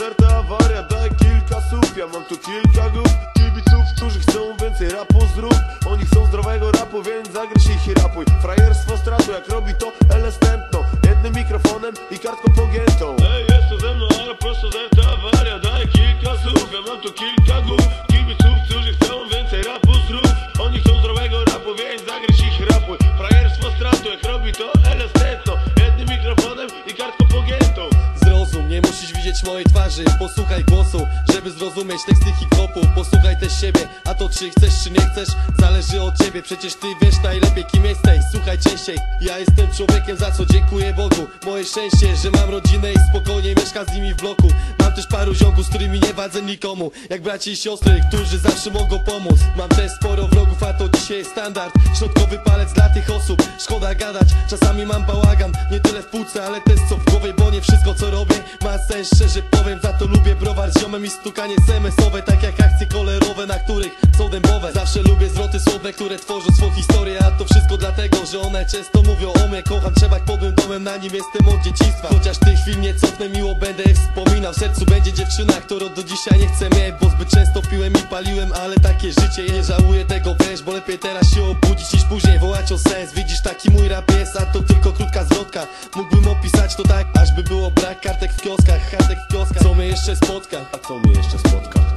RT awaria Daj kilka słów, ja mam tu kilka grup Kibiców, którzy chcą więcej rapu zrób. Oni chcą zdrowego rapu, więc zagryź ich i rapuj. Frajerstwo stratu, jak robi to LS Tętno Jednym mikrofonem i kartką pogiętą. Ej, jest to ze mną, ale prosto z RT awaria Daj kilka słów, ja mam tu kilka grup Kibiców, mojej twarzy. Posłuchaj głosu, żeby zrozumieć teksty hip-hopu. Posłuchaj też siebie, a to czy chcesz czy nie chcesz Zależy od ciebie, przecież ty wiesz najlepiej kim jesteś. Słuchaj częściej, ja jestem człowiekiem za co dziękuję Bogu. Moje szczęście, że mam rodzinę i spokojnie mieszkam z nimi w bloku. Mam też paru ziomków, z którymi nie wadzę nikomu. Jak braci i siostry, którzy zawsze mogą pomóc. Mam też sporo wrogów, a to dzisiaj jest standard. Środkowy palec dla tych szkoda gadać. Czasami mam bałagan, nie tyle w płuce, ale też co w głowie Bo nie wszystko co robię ma sens, szczerze powiem Za to lubię browar z ziomem i stukanie SMS-owe Tak jak akcje kolerowe, na których są dębowe. Zawsze lubię zwroty słowne, które tworzą swą historię A to że one często mówią o mnie. Kocham trzeba pod mym domem, na nim jestem od dzieciństwa. Chociaż tych chwil nie cofnę, miło będę wspominał. W sercu będzie dziewczyna, którą do dzisiaj nie chcę mieć Bo zbyt często piłem i paliłem, ale takie życie Nie żałuję tego, wiesz, bo lepiej teraz się obudzić niż później wołać o sens. Widzisz, taki mój rap jest, a to tylko krótka zwrotka. Mógłbym opisać to tak, aż by było brak kartek w kioskach Kartek w kioskach, co mnie jeszcze spotka? A co mnie jeszcze spotka?